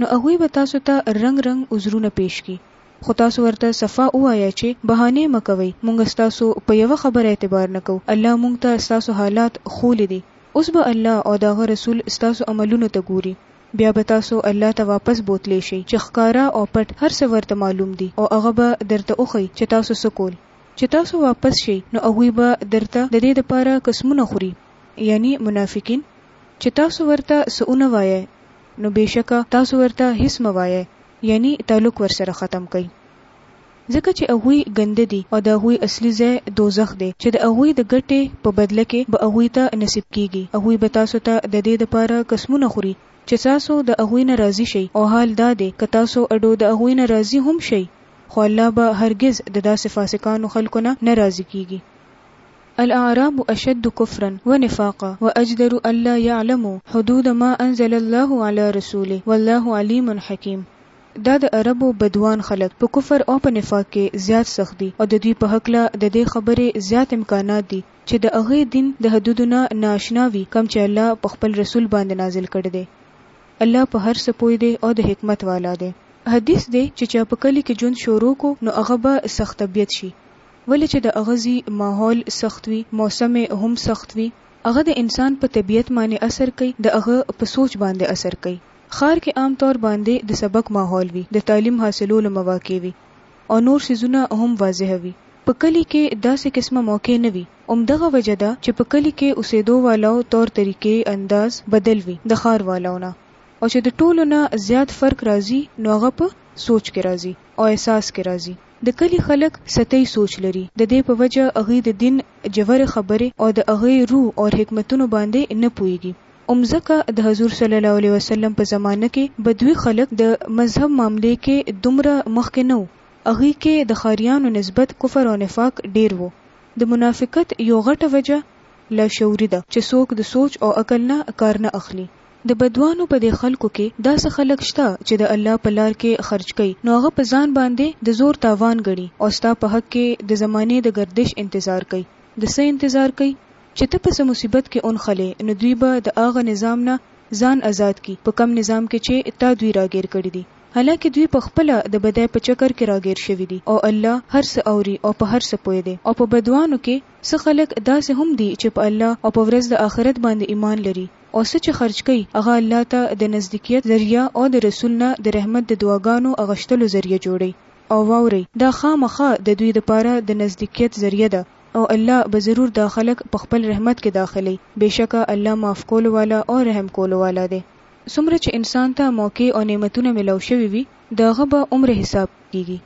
نو هغوی به تاسو ته رنګ رنګ عذرونه پېش کړي، خو تاسو ورته صفا ووایه چې بهانې مه کوئ، مونږ ستاسو په یوه خبره اعتبار نه کوو، الله مونږ ته ستاسو حالات ښولي دي، اوس به الله او د هغه رسول ستاسو عملونو ته ګوري، بیا به تاسو الله ته واپس بوتلی شئ چې ښکاره او پټ هر څه ورته معلوم دي او هغه به درته وښيي چې تاسو څه کول. چې تاسو واپس شئ نو هغوی به درته د دې لپاره قسمونه خوري، یعنی منافقین، چې تاسو ورته څه ونه وایئ، نو بېشکه تاسو ورته هېڅ مه وایئ، یعنی تعلق ورسره ختم کړئ، ځکه چې هغوی ګنده دي او د هغوی اصلي ځای دوزخ دی، چې د هغوی د ګټې په بدله کې به هغوی ته نصیب کېږي، هغوی به تاسو ته د دې لپاره قسمونه خوري چې تاسو د هغوی نه راضي شئ او حال دا دی که تاسو اډو د هغوی نه راضي هم شئ، خو الله به هرګز د داسې فاسقانو خلکو نه نه راضي کېږي. الاعراب اشد کفرا ونفاقا واجدر الا يعلموا حدود ما انزل الله علی رسوله والله علیم حکیم دا د عربو بدوان خلک په کفر او په نفاق کې زیات سخت دي او د دوی په هکله د دې خبرې زیات امکانات دي چې د هغه دین د حدودو نه نا اشنا وي کوم چې الله په خپل رسول باندې نازل کړی دی. الله په هر څه پوه دی او د حکمت والا دی. حدیث دی چې چا په کلي کې ژوند شروع کړو نو هغه به سخت طبیعت شي ولې چې د هغه ځي ماحول سخت وي، موسم يې هم سخت وي، هغه د انسان په طبيعت مانې اثر کوي، د هغه په سوچ باندې اثر کوي. ښار کې عام طور باندې د سبک ماحول وي، د تعليم حاصلولو مواقع وي او نور څيزونه هم واضح وي. په کلي کې داسې قسمه موقع نه وي، همدغه وجه ده چې په کلي کې اوسېدو والو طور طريقې انداز بدل وي د ښار والو نه او چې د ټولو نه زيات فرق راځي نو هغه په سوچ کې راځي او احساس کې راځي. د کلي خلک سطحي سوچ لري، د دې په وجه هغوی د دين ژورې خبرې او د هغه روح او حکمتونو باندې نه پوهېږي. هم ځکه د حضور صلی الله عليه وسلم په زمانه کې بدوي خلک د مذهب معاملې کې دومره مخکې نه وو، هغوی کې د ښاريانو نسبت کفر او نفاق ډېر وو. د منافقت يو غټه وجه لاشعوري ده چې څوک د سوچ او عقل نه کار نه اخلي. د بدوانو په دې خلکو کې داسې خلک شته چې د الله په لار کې خرج کوي نو هغه په ځان باندې د زور تاوان ګڼي او ستا په حق کې د زمانې د ګردش انتظار کوي. د څه انتظار کوي؟ چې ته په څه مصیبت کې ونښلې نو دوی به د هغه نظام نه ځان ازاد کړي په کوم نظام کې چې تا دوی راګیر کړي دي حالانکه دوی په خپله د بدۍ په چکر کې راګیر شوي دي او الله هر څه اوري او په هر څه پوه دی. او په بدوانو کې څه خلک داسې هم دي چې په الله او په ورځ د آخرت باندې ایمان لري او څه چې خرچ کوي هغه الله ته د نزدیکیت ذریعه او د رسول نه د رحمت د دعاګانو اغشتلو ذریعه جوړوي او واورئ دا خامخا د دوی لپاره د نزدیکیت ذریعه ده او الله به ضرور دا خلک په خپل رحمت کې داخلوي بېشکه الله معاف کولو والا او رحم کولو والا دی. څومره چې انسان ته موقع او نعمتونه ملاو شوي وي د هغه به عمر حساب کېږي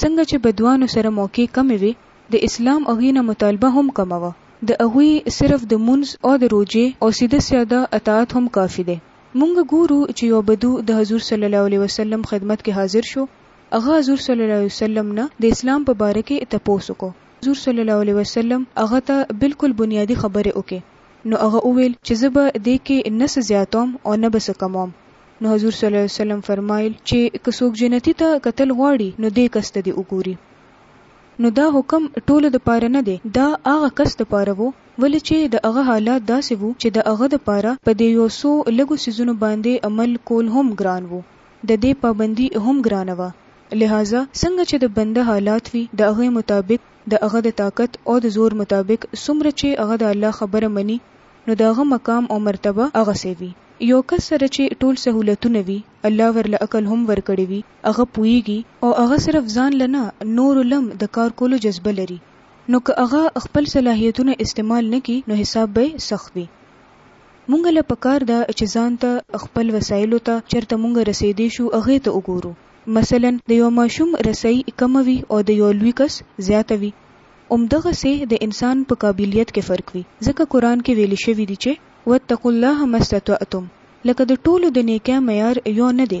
څنګه چې بدوانو سره موقع کمې وي د اسلام هغوی نه مطالبه هم کمه وه، د هغوی صرف د مونځ او د روژې او سیده ساده اطاعت هم کافي دی. مونږ ګورو چې یو بدو د حضور صلی الله علیه وسلم خدمت کې حاضر شو، هغه حضور صلی الله علیه وسلم نه د اسلام په باره کې تپوس وکړو، حضور صلی الله علیه وسلم هغه ته بلکل بنیادي خبرې وکړې، نو هغه وویل چې زه به دې کې نه څه زیاتوم او نه به څه کموم، نو حضور صلی الله علیه وسلم فرمایل چې که څوک جنتي ته کتل غواړي نو دې کس ته دې وګوري. نو دا حکم ټولو د پاره نه دی، دا هغه کس د پاره وو ولې چې د هغه حالات داسې وو چې د هغه د پاره په دې یو څو لږو څیزونو باندې عمل کول هم ګران وو، د دې پابندي هم ګرانه وه، لهذا څنګه چې د بنده حالات وي د هغې مطابق د هغه د طاقت او د زور مطابق څومره چې هغه د الله خبره مني نو د هغه مقام او مرتبه هغسې وي، یو کس سره چې ټول سهولتونه وي الله ورله عقل هم ورکړی وي، هغه پوهیږي او هغه صرف ځان له نه نورو لم د کار کولو جذبه لري نو که هغه خپل صلاحیتونه استعمال نه کړي نو حساب به یې سخت وي مونږ له پکار ده چې ځان ته خپل وسایلو ته چرته مونږ رسیدې شو هغې ته وګورو مثلا د یو ماشوم رسۍ کمه وي او د یو لوی کس زیاته وي هم دغه سې د انسان په قابلیت کې فرق وي ځکه قران کې ویل شوي دي چې واتقوا الله ماستطعتم لکه د ټولو د نیکۍ معیار یو نه دی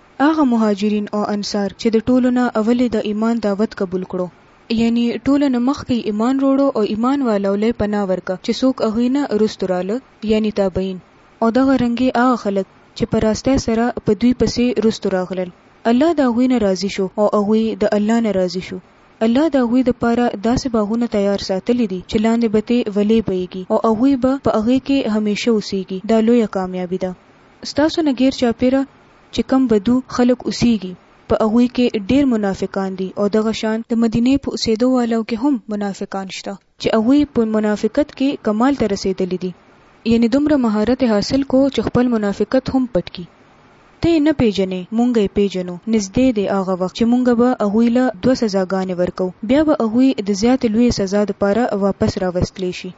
هغه مهاجرین او انصار چې د ټولو نه اولې د ایمان دعوت قبول کړو، یعنی ټولو نه مخکې ایمان روړو او ایمان والاو له پناه ورکه چې څوک هغوی نه روستو راله، یعنی تابعین، او دغه رنګې هغه خلک چې په راستۍ سره په دوی پسې روستو راغلل، الله د هغوی نه راضي شو او هغوی د الله نه راضي شو، الله د هغوی د پاره داسې باغونه تیار ساتلي دي چې لاندې به تې ولې بهیږي او هغوی به په هغې کې همیشه اوسیږي، دا لویه کامیابي ده. ستاسو نه غیر چاپیره چې کوم بدو خلک اوسیږي په هغوی کې ډیر منافقان دي او دغه شان د مدینې په اوسیدو والو کې هم منافقان شته چې هغوی په منافقت کې کمال ته رسیدلي دي یعنی دومره مهارت یې حاصل کو چې خپل منافقت هم پټ کړي ته یې نه پیژنې مونږ یې پیژنو نږدې دی هغه وخت چې مونږ به هغوی له دوه سزاګانې ورکوو بیا به هغوی د زیاتې لویې سزا لپاره واپس راوستلی شي.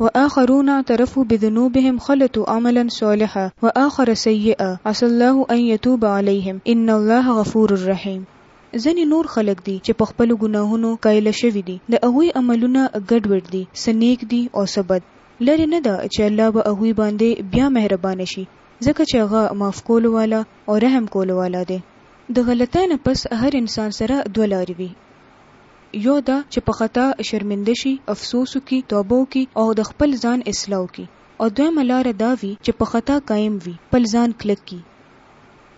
واخرون اعترفوا بذنوبهم خلطوا عملا صالحا واخر سيئا عسى الله ان يتوب عليهم ان الله غفور رحيم ځنې نور خلک دي چې په خپلو ګناهونو کايله شوي دي، د هغوی عملونه ګډ وډ دي، څه نېک دي او څه بد، لرې نه ده چې الله به هغوی باندې بيا مهربانه شي ځکه چې هغه معاف کولو والا او رحم کولو والا دی. د غلطۍ نه پس هر انسان سره دوه لارې وي. يو دا چې په خطا شرمنده شي، افسوس وکړي، توبه وکړي او د خپل ځان اصلاح وکړي او دويمه لاره دا وي چې په خطا قايم وي، خپل ځان کلک کړي.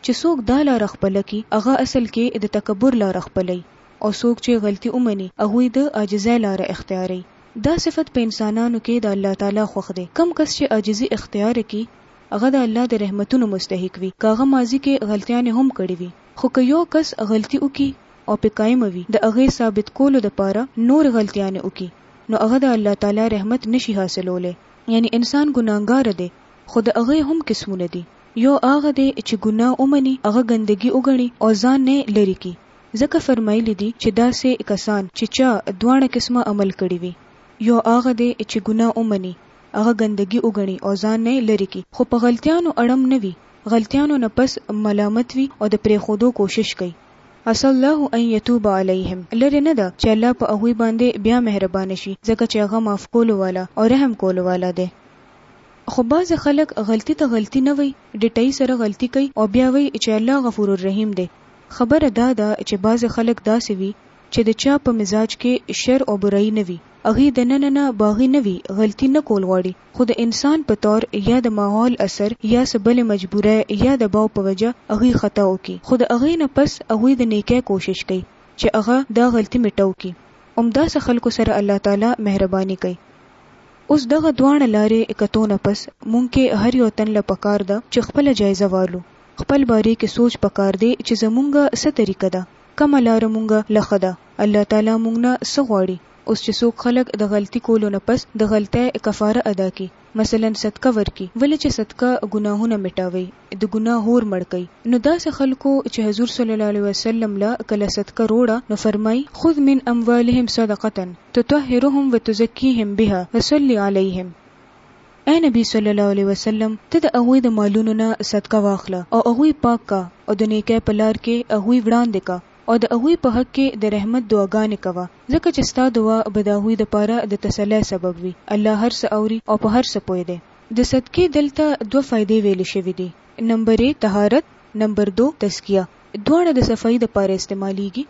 چې څوک دا لاره خپله کړي، هغه اصل کې د تکبر لاره خپلوي او څوک چې غلطي ومني، هغوی د عاجزۍ لاره اختياروي. دا صفت په انسانانو کې د الله تعالی خوښ دی. کوم کس چې عاجزي اختيار کړي، هغه د الله د رحمتونو مستحق وي، که هغه ماضي کې غلطيانې هم کړې وي. خو که يو کس غلطي وکړي او پۀ قائمه وي د هغۀ ثابت کولو د پاره نورې غلطيانې وکړي نو هغه د الله تعالی رحمت نۀ شي حاصلولې يعني انسان ګناهګار دی خو د هغۀ هم قسمونه دي يو هغه دی چې ګناه ومني هغه ګندګي وګڼي او ځان ئې لرې کړي ځکه فرمائيلي دي چې داسې کسان چې چا دواړه قسمه عمل کړي وي يو هغه دی چې ګناه ومني هغه ګندګي وګڼي او ځان ئې لرې کړي خو پۀ غلطيانو اړم نۀ وي غلطيانو نه پس ملامت وي او د پرېښودو کوشش کوي. عسی الله ان یتوب علیهم، لرې نه ده چې الله په هغوی باندې بیا مهربانه شي، ځکه چې هغه معاف کولو والا او رحم کولو والا دی. خو بعضې خلک غلطي ته غلطي نه وایي، ډټئي سره غلطي کوي او بیا وایي چې الله غفورالرحیم دی. خبره دا ده چې بعضې خلک داسې وي چې د چا په مزاج کې شر او برائي نه وي، هغوی د ننه نه باغي نه وي، غلطي نه کول غواړي، خو د انسان په طور يا د ماحول اثر يا څه بلې مجبورۍ يا دباو په وجه هغوي خطا وکړي خو د هغې نه پس هغوي د نيکۍ کوشش کوي چې هغه دا غلطي مټو کړي هم داسې خلکو سره الله تعالی مهرباني کوي اوس دغه دواړه لارې کتو نه پس مونږ کې هر يو تن له پکار ده چې خپله جايزه والو خپل بارې کې سوچ پکار دې چې زمونږ څه طريقه ده کومه لاره مونږ له ښه ده الله تعالی مونږ نه څه غواړي اوس چې څوک خلک د غلطي کولو نه پس د غلطۍ کفاره ادا کړي، مثلاً صدقه ورکړي، ولې چې صدقه ګناهونه مټاوي، د ګناه هور مړ کوي، نو داسې خلکو چې حضور صلی الله علیه وسلم له کله صدقه روړه، نو فرمايي، خذ من اموالهم صدقة تطهرهم وتزکيهم بها وصلي عليهم، اې نبي صلی الله علیه وسلم! ته د هغوی د مالونو نه صدقه واخله او هغوی پاک کړه او د نېکۍ په لار کې هغوی وړاندې کړه، او د هغوی په حق کې د رحمت دعاګانې کوه، ځکه چې ستا دعا به د هغوی لپاره د تسلی سبب وي، الله هر څه اوري او په هر څه پوه دی. د صدقې دلته دوه فائدې ویلې شوې دي، نمبر یې طهارت، نمبر دو تزکیه، دواړه د صفائی لپاره استعمالیږي،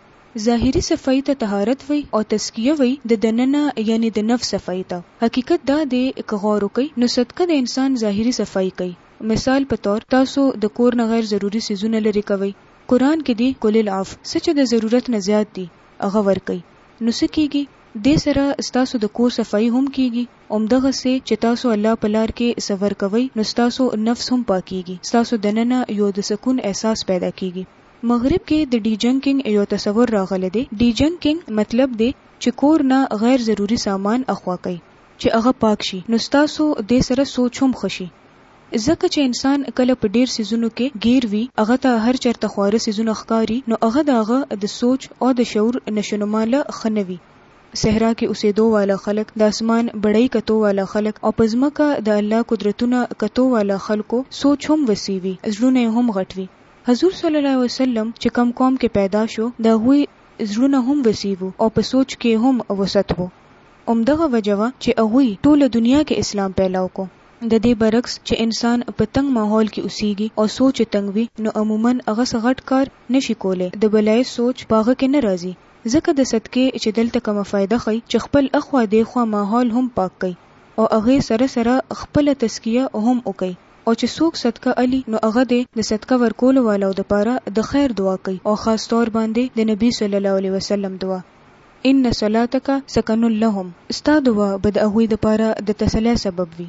ظاهري صفائی ته طهارت وایي او تزکیه وایي د دننه یعنی د نفس صفائی ته، حقیقت دا دی که غور وکړئ نو صدقه د انسان ظاهري صفائی کوي، مثال په طور تاسو د کور نه غیر ضروري څیزونه لرې کوئ، قرآن کې دي کل العف څه چې د ضرورت نه زیات دي هغه ورکړئ نو څه کیږي دې سره ستاسو د کور صفايي هم کیږي همدغسې چې تاسو الله په لار کې څه ورکوئ نو ستاسو نفس هم پاکیږي ستاسو دننه یو د سکون احساس پیدا کیږي. مغرب کې د ډیجنکینګ یو تصور راغلی دی ډیجنکینګ مطلب دی چې کور نه غیر ضروري سامان اخوا کړئ چې هغه پاک شي نو ستاسو دې سره سوچ هم ښه شي ځکه چې انسان کله په ډېر څیزونو کې ګیر وي، هغه ته هر چرته خواره څیزونه ښکاري، نو هغه د هغه د سوچ او د شعور نشونما له ښه نه وي. صحرا کې اوسېدو والا خلک، د اسمان بړۍ کتو والا خلک او په ځمکه د الله قدرتونه کتو والا خلکو سوچ هم وسیع وي، زړونه یې هم غټ وي. حضور صلی الله علیه وسلم چې کوم قوم کې پیدا شو، د هغوی زړونه هم وسیع وو او په سوچ کې یې هم وسعت وو. همدغه وجه وه چې هغوی ټوله دنیا کې اسلام پیلاو کو. د دې برعکس چې انسان په تنګ ماحول کې اوسېږي او سوچ یې تنګ وي، نو عموماً هغه څه غټ کار نه شي کولای، د بلایې سوچ په هغه کې نه راځي، ځکه د صدقې چې دلته کومه فایده ښيي چې خپل اخوا دېخوا ماحول هم پاک کړئ او هغې سره سره خپله تزکیه هم وکړئ او چې څوک صدقه الي نو هغه دې د صدقه ورکولو والاو دپاره د خیر دعا کوي او خاص طور باندې د نبي صلی الله علیه وسلم دعا ان صلاتک سکن لهم، ستا دعا به د هغوی لپاره د تسلی سبب وي.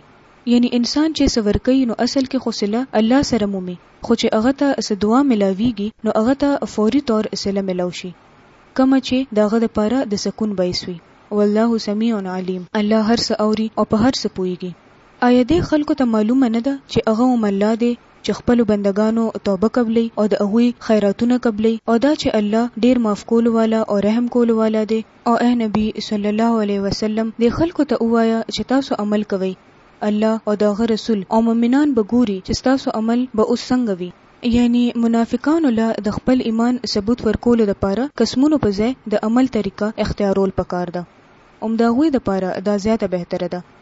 یعنې انسان چې څه ورکوي نو اصل کې خو صله الله سره مومي، خو چې هغه ته څه دعا ملاویږي نو هغه ته فوري طور صله ملاو شي، کومه چې د هغه لپاره د سکون باعث وي. والله سمیع علیم. الله هر څه اوري او په هر څه پوهیږي. آیا دې خلکو ته معلومه نه ده چې هغه هم الله دی چې خپلو بندګانو توبه قبلوي او د هغوی خیراتونه قبلوي او دا چې الله ډېر معاف کولو والا او رحم کولو والا دی او ای نبي صلی الله علیه وسلم دې خلکو ته ووایه چې تاسو عمل کوئ الله او د هغه رسول او مؤمنان به ګوري چې ستاسو عمل به اوس څنګه وي. یعنې منافقانو له د خپل ایمان ثبوت ورکولو لپاره قسمونو په ځای د عمل طریقه اختیارول پکار ده هم د هغوی لپاره دا زیاته بهتره ده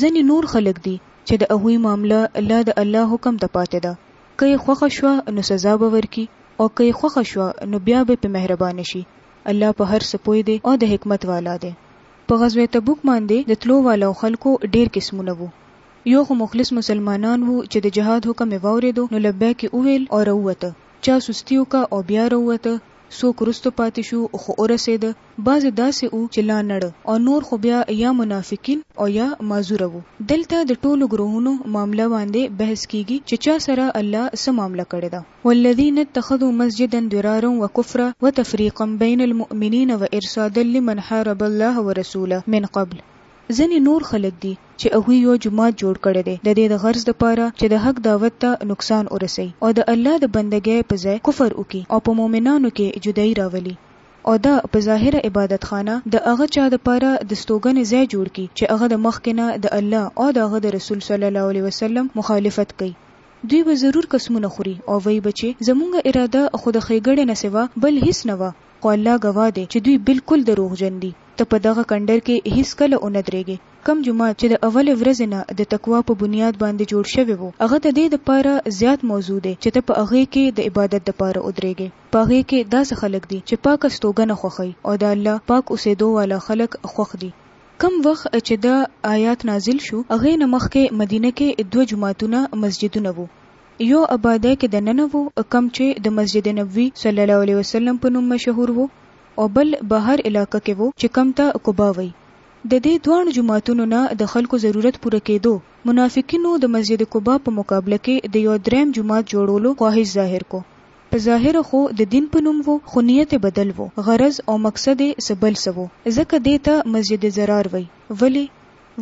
ځنې نور خلک دي چې د هغوی معامله لا د الله حکم ته پاتې ده، که یې خوښه شوه نو سزا به ورکړي او که یې خوښه شوه نو بیا به پرې مهربانه شي، الله په هر څه پوه دی او د حکمت والا دی. په غزوه تبوک باندې د تلو والو خلکو ډېر قسمونه وو، یو خو مخلص مسلمانان وو چې د جهاد حکم یې واورېدو نو لبیک یې وویل او راووته، چا سستي وکړه او بیا راووته، څوک وروسته پاتې شو خو ورسېده، بعضې داسې وو چې لا نړ او نور خو بیا یا منافقین او یا معذور وو. دلته د ټولو ګروهونو معامله باندې بحث کیږي چې چا سره الله څه معامله کړې ده. والذین اتخذوا مسجدا ضرارا وکفرا وتفریقا بین المؤمنین وارصادا لمن حارب الله ورسوله من قبل ځنې نور خلک دي چې هغوی یو جومات جوړ کړی دی ددې د غرض لپاره چې د حق دعوت ته نقصان ورسوي او د الله د بندګۍ په ځای کفر وکړي او په مؤمنانو کې جدایي راولي او دا په ظاهره عبادت خانه د هغه چا د پاره د ستوګنې ځای جوړ کړي چې هغه د مخکې نه د الله او د هغه د رسول صلی الله علیه وسلم مخالفت کوي. دوی به ضرور قسمونه خوري او وایي به چې زمونږ اراده خو د ښېګړې نه سوا بل هیڅ نه وه، خو الله ګواه دی چې دوی بالکل دروغجن دي. ته په دغه کنډر کې هیڅ کله ونه درېږې. کوم جومات چې د اولې ورځې نه د تقوا په بنیاد باندې جوړ شوی وو، هغه د دې د پاره زیات موضوع دی چې ته په هغې کې د عبادت د پاره ودرېږې. په هغې کې داسې خلک دي چې پاکه ستوګنه خوښوي او د الله پاک اوسېدو والا خلک خوښ دي. کوم وخت چې دا آیات نازل شو هغې نه مخکې مدینه کې دوه جوماتونه، مسجدونه، وو، یو ابادۍ کې د ننه وو کوم چې د مسجد نبوي صلی الله علیه وسلم په نوم مشهور وو او بل بهر علاقه کې وو چې کوم ته قباء وایي. د دې دواړو جوماتونو نه د خلکو ضرورت پوره کېدو منافقینو د مسجد قباء په مقابله کې د یو درېیم جومات جوړولو خواهش ظاهر کو. په ظاهره خو د دين په نوم وو خو نيت يې بدل وو، غرض او مقصد يې څه بل څه وو، ځکه دې ته مسجد ضرار وایي، ولې؟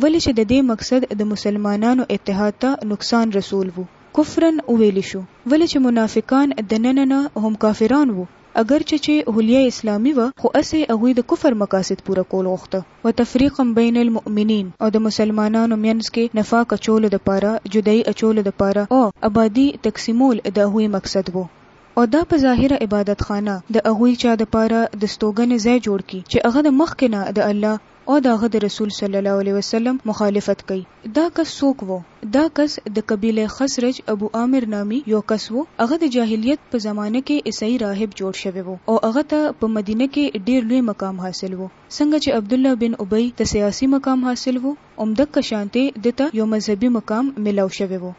ولې چې د دې مقصد د مسلمانانو اتحاد ته نقصان رسول وو، کفراً وويل شو، ولې چې منافقان د ننه نه هم کافران وو، اګرچه چې حليه اسلامي وه، خو هسې هغوی د کفر مقاصد پوره کول غوښته. وتفریقا بین المؤمنین او د مسلمانانو مینځ کې نفاق اچولو دپاره، جدائی اچولو دپاره او ابادی تقسیمول د هغوی مقصد وو او دا په ظاهره عبادت خانه د هغوی چا دپاره د ستوګنې ځای جوړ کړي چې هغه د مخکې نه د الله او د هغه د رسول صلی الله علیه وسلم مخالفت کوي. دا کس څوک وو؟ دا کس د قبیله خزرج ابو عامر نامی یو کس وو، هغه د جاهلیت په زمانه کې عیسائی راهب جوړ شوی وو او هغه ته په مدینه کې ډیر لوی مقام حاصل وو، څنګه چې عبدالله بن ابی ته سیاسي مقام حاصل وو همدکه شانتې ده ته یو مذهبي مقام ملاو شوی وو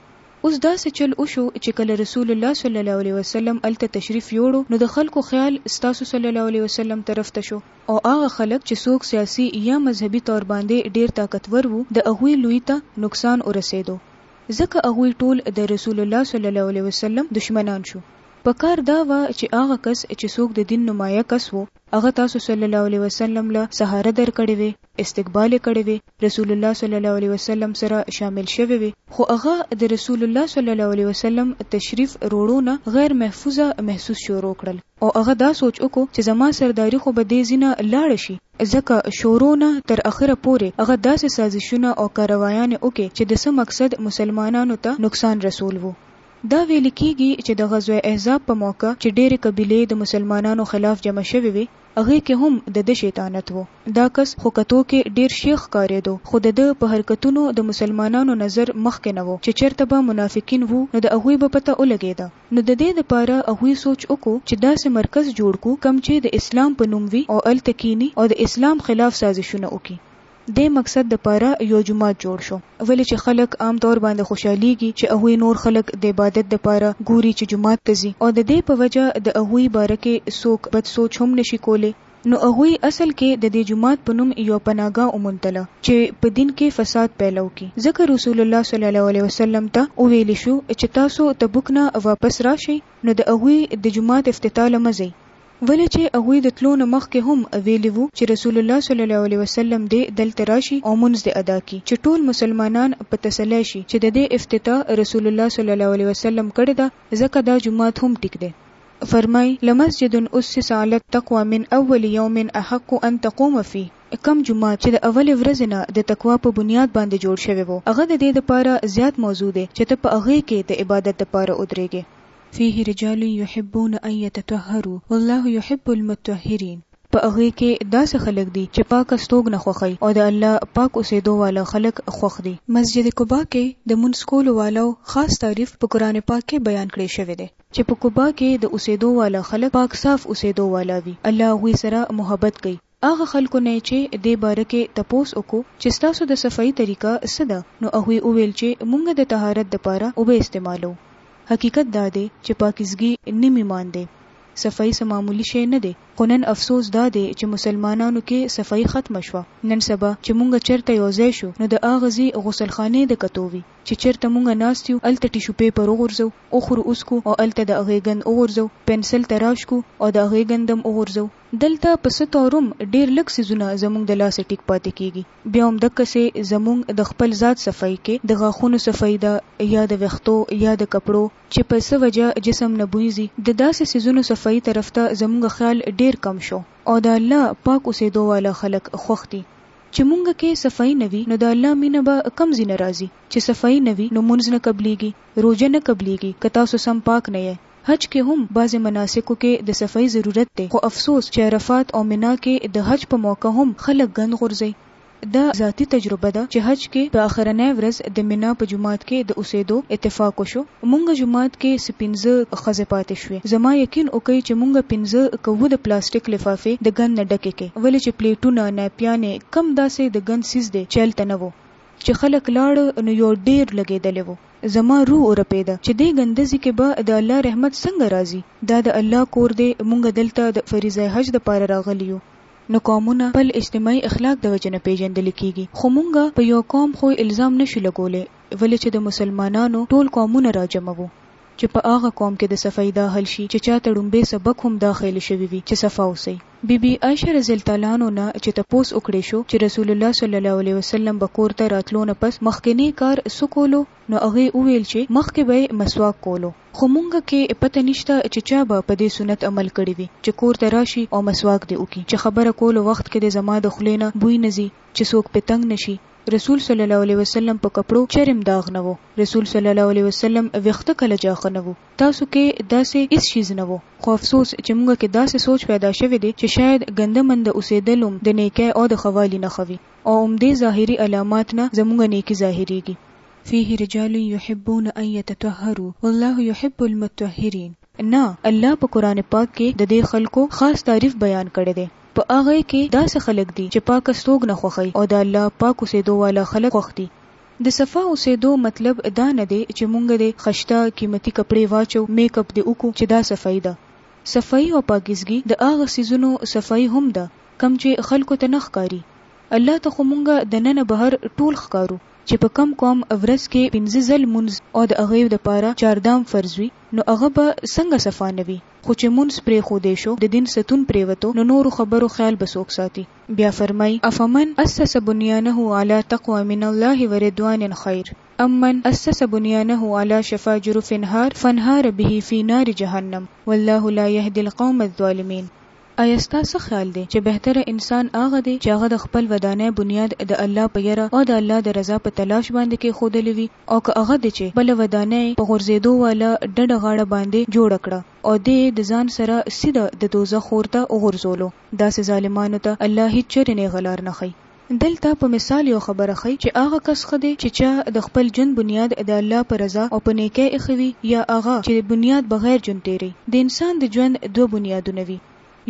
اوس داسې چل وشو چې کله رسول الله صلی الله علیه وسلم هلته تشریف یوړو نو د خلکو خیال ستاسو صلی الله علیه وسلم طرف ته شو او هغه خلک چې څوک سیاسي یا مذهبي طور باندې ډیر طاقتور وو د هغوی لوی ته نقصان ورسیدو ځکه هغوی ټول د رسول الله صلی الله علیه وسلم دشمنان شو پکار دا وه چې هغه کس چې څوک د دین نمایه کس وو هغه تاسو صلی الله علیه وسلم له سهاره درکړې وې، استقبال یې کړې وې، رسول الله صلی الله علیه وسلم سره شامل شوې وې، خو هغه د رسول الله صلی الله علیه وسلم تشریف روړو نه غیر محفوظه محسوس شورو کړل او هغه دا سوچ وکړو چې زما سرداري خو به دې ځینه لاړه شي، ځکه شورو نه تر اخره پورې هغه داسې سازشونه او کارروایانې وکړې چې د څه مقصد مسلمانانو ته نقصان رسول وو. دا ویل کیږي چې د غزوه احزاب په موقع چې ډیرې قبیلې د مسلمانانو خلاف جمع شوې وې هغې کې هم د ده شیطانت وو. دا کس خو کتو کې ډیر شیخ ښکاریدو خو د ده په حرکتونو د مسلمانانو نظر مخکې نه وو چې چرته به منافقین وو نو د هغوی به پته ولګیده نو د دې لپاره هغوی سوچ وکړو چې داسې مرکز جوړ کړو کوم چې د اسلام په نوم وي او هلته کیني او د اسلام خلاف سازشونه وکړي دې مقصد د پاره يو جومات جوړ شو ولې چې خلک عام طور باندې خوشحاليږي چې هغوي نور خلک د عبادت د پاره ګوري چې جومات ته ځي او ددې په وجه د هغوي باره کې څوک بد سوچ هم نشي کولې نو هغوي اصل کې ددې جومات په نوم يوه پناګاه وموندله چې په دين کې فساد پيلو کړي ځکه رسول الله صلی الله عليه وسلم ته وويل شو چې تاسو تبوک نه واپس راشئ نو د هغوي د جومات افتتاح له مه ځئ. ولې چې هغوی د تلو نه مخکې هم ویلي وو چې رسول الله صلی الله علیه وسلم دې دلته راشي او مونځ دې ادا کړي چې ټول مسلمانان په تسلی شي چې د دې افتتاح رسول الله صلی الله علیه وسلم کړې ده ځکه دا جومات هم ټیک دی. فرمائی، لمسجد اسس علی التقوی من اول یوم احق ان تقوم فیه، کوم جومات چې د اولې ورځې نه د تقوا په بنیاد باندې جوړ شوی وو هغه د دې لپاره زیات موضوع دی چې ته په هغې کې د عبادت لپاره ودریږې. فيه رجال يحبون ان يتطهرو والله يحب المطهرين، په هغې کې داسې خلک دي چې پاک استوګنه خوښوي او د الله پاک اوسېدو واله خلک خوښ دي. مسجد قباء کې د مونځ کولو والو خاص تعريف په قرآن پاک کې بيان کړې شوې دی چې په قباء کې د اوسېدو واله خلک پاک صاف اوسېدو واله وي، الله هغوی سره محبت کوي. هغه خلکو نه چې دې باره کې تپوس وکړو چې ستاسو د صفايي طريقه څه ده نو هغوی وويل چې مونږ د طهارت د پاره اوبه استعمالوو حقيقت دا دی چې پاکيزګي نيم ايمان دی صفايي څه معمولي شی نه دی خو نن افسوس دا دی چې مسلمانانو کې صفايي ختمه شوه نن سبا چې مونږ چرته يو ځای شو نو د هغه ځي غسل خانې د کتو وي چې چرته مونږ ناست يو هلته ټيشو پيپر وغورځو اوخورو اوڅکو او هلته د هغې ګند وغورځو پنسل تراش کو او د هغې ګند هم وغورځو دلته په ست او روم ډیر لږ څیزونه زموږ د لاسه ټیک پاتې کیږي. بیا هم دقسې زموږ د خپل ذات صفايي کې د غاښونو صفايي ده یا د ویښتو یا د کپړو چې په څه وجه جسم نه بوی ځي د داسې څیزونو صفايي طرف ته زموږ خیال ډیر کم شو او د الله پاک اوسیدو والا خلک خوښ دي. چې موږ کې صفايي نه وي نو د الله مینه به کوم ځي نه راځي. چې صفايي نه وي نو مونځ نه قبلیږي، روژه نه قبلیږي که تاسو سم پاک نه یئ. حج کې هم بعضې مناسکو کې د صفايي ضرورت دی خو افسوس چې عرفات او منا کې د حج په موقع هم خلک ګند غورځوي. دا ذاتي تجربه ده چې حج کې په اخرنۍ ورځ د منا په جومات کې د اوسېدو اتفاق وشو، مونږ جومات کې څه پنځه ښځې پاتې شوې، زما یقین وکړئ چې مونږ پنځه کوو د پلاستیک لفافې د ګند نه ډکې کړې ولې چې پلیټونه، ناپیانې، کوم داسې د ګند څیز دی چې هلته نه وو چې خلک لاړ نو يو ډير لګيدلی وو زما روح ورپيده چې دې ګندزی کې به د الله رحمت څنګه راځی دا د الله کور دی مونږ دلته د فريضه حج د پاره راغلی يو نو قومونه خپل اجتماعی اخلاق د وجې نه پيژندلی کيږی خو مونږ په يو قوم خو الزام نشو لګولی ولی چې د مسلمانانو ټول قومونه راجمع وو چې په هغه قوم کې د صفائی دا حل شی چې چاته ړومبی سبق هم دا ښيل شوی وی چې صفا اوسۍ. بي بي عائشه رضی الله تعالی عنه نه چې تپوس وکړې شو چې رسول الله صلی الله عليه وسلم به کور ته راتلو نه پس مخکنې کار څه کولو نو هغې وويل چې مخکې به يې مسواک کولو خو مونږ کښې پته نشته چې چا به په دې سنت عمل کړي وي چې کور ته راشي او مسواک دې وکړي چې خبره کولو وخت کښې دې زما د خولې نه بوي نه ځي چې څوک پرې تنګ نه شي رسول صلی الله عليه وسلم په کپړو چرم داغ نه وو رسول صلی الله عليه وسلم ويښته کله جاخه نه وو. تاسو کې داسې هیڅ شیز نه وو، خو افسوس چې موږ کې داسې سوچ پیدا شوی دی چې شاید ګنده منده اوسیدل هم د نیکۍ اود ښوالي نښه وي او همدې ظاهري علامات نه زموږ نیکي ظاهریږي. فيه رجال يحبون ان يتطهرو والله يحب المطهرين. نه، الله په قرآن پاک کې ددې خلکو خاص تعریف بیان کړی دی، په هغه کې داسې خلک دي چې پاکه ستوګنه خوښوي او د الله پاک اوسیدو والا خلک خوښ دي، د صفا اوسېدو مطلب دا نه دی چې مونږ دې خشته قیمتي کپړې واچوو، میک اپ دې وکړو چې دا صفايي ده. صفايي او پاکیزګي د هغه څیزونو صفايي هم ده کوم چې خلکو ته نه ښکاري. الله ته خو مونږ د ننه بهر ټول ښکارو چې په کوم قوم ورځ کې پنځه ځل لمونځ او د هغې دپاره چاردام فرض وي نو هغه به څنګه صفا نه وي خو چې لمونځ پرېښودې شو د دین ستون پرېوتو نو نورو خبرو خیال به څوک ساتي. بیا فرمائی افمن اسس بنیانه علی تقوی من الله ورضوان خیر ام من اسس بنیانه علی شفا جرف هار فانهار به فی نار جهنم والله لا یهدی القوم الظالمین ایا ستا څه خیال دی چې بهتره انسان هغه دی چې هغه د خپل ودانۍ بنیاد د الله په یره او د الله د رضا په تلاش باندې کېښودلی وي او که هغه دی چې خپله ودانۍ یې په غورځېدو واله ډډه غاړه باندې جوړه کړه او دی یې د ځان سره سیده د دوزخ اور ته وغورځولو؟ داسې ظالمانو ته الله هیڅ چېرې نېغه لار نه ښيي. دلته په مثال یوه خبره ښيي چې هغه کس ښه دی چې چا د خپل ژوند بنیاد د الله په رضا او په نېکۍ ایښی وي یا هغه چې بنیاد بغیر ژوند تېروي. د انسان د ژوند دوه بنیادونه وي،